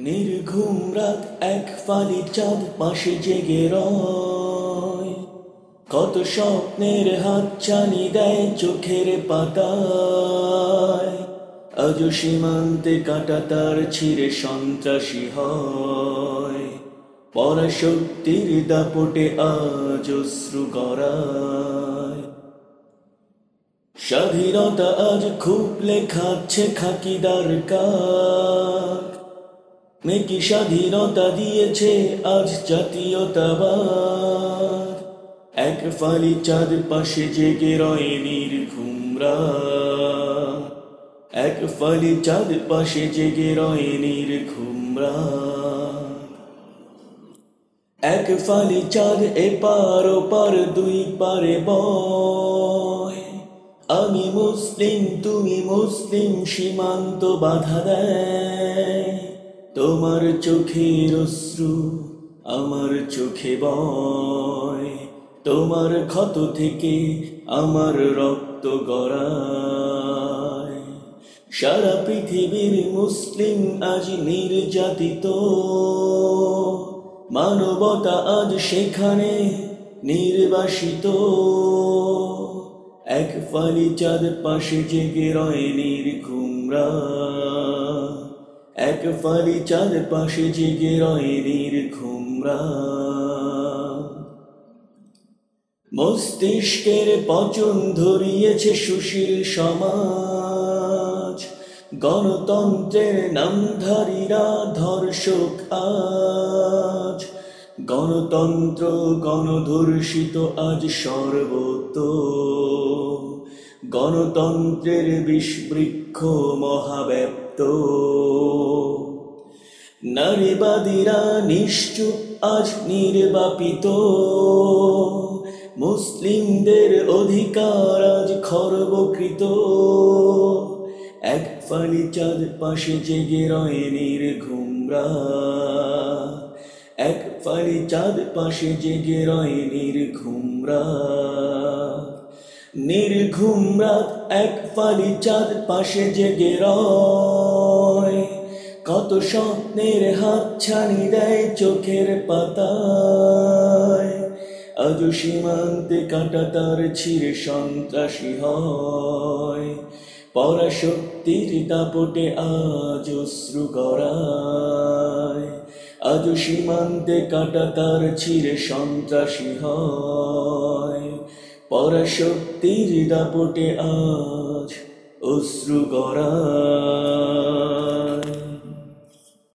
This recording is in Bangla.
নির্ঘুম রাত এক ফালি চাঁদ পাশে জেগে রয়। কত স্বপ্নের হাত চানি দেয় চোখের পাতায়। আজ সীমান্তে কাটা তার ছিঁড়ে সন্ত্রাসী হয়। পরাশক্তির দাপটে আজ অশ্রু গড়ায়। স্বাধীনতা আজ খুব লেখাচ্ছে খাকিদার কাক মেকি স্বাধীনতা দিয়েছে আজ জাতীয়তাবাদ। এক ফালি চাঁদ পাশে জেগে রয়ে নির্ঘুমরা এক ফালি চাঁদ পাশে জেগে রয়ে নির্ঘুমরা এক ফালি চাঁদ এপার ওপার দুই পারে বয়। আমি মুসলিম, তুমি মুসলিম, সীমান্ত বাধা দেয়। তোমার চোখের অশ্রু আমার চোখে বয়। তোমার ক্ষত থেকে আমার রক্ত গড়ায়। সারা পৃথিবীর মুসলিম আজ নির্যাতিত। মানবতা আজ সেখানে নির্বাসিত। এক ফালি চাঁদ পাশে জেগে রয়ে নির্ঘুমরা এক ফালি চাঁদ পাশে জেগে রয়ে নির্ঘুমরা মস্তিষ্কের পচন ধরিয়েছে সুশীল সমাজ। গণতন্ত্রের নামধারীরা ধর্ষক আজ। গণতন্ত্র গণধর্ষিত আজ সর্বত। গণতন্ত্রের বিষবৃক্ষ মহাব্যাপ্ত। নারীবাদীরা নিশ্চুপ আজ নির্বাপিত। মুসলিমদের অধিকার আজ খর্বকৃত। এক ফালি চাঁদ পাশে জেগে রয়ে নির্ঘুমরা এক ফালি চাঁদ পাশে জেগে রয়ে নির্ঘুমরা এক ফালি চাঁদ পাশে জেগে রয়। কত স্বপ্নের হাত ছানি দেয় চোখের পাতায়। আজ সীমান্তে কাটা তার ছিঁড়ে সন্ত্রাসী হয়। পরাশক্তির দাপটে আজ অশ্রু গড়ায়। আজ সীমান্তে কাটা তার ছিঁড়ে সন্ত্রাসী হয়। পরাশক্তির দাপটে আজ অশ্রু গড়ায়।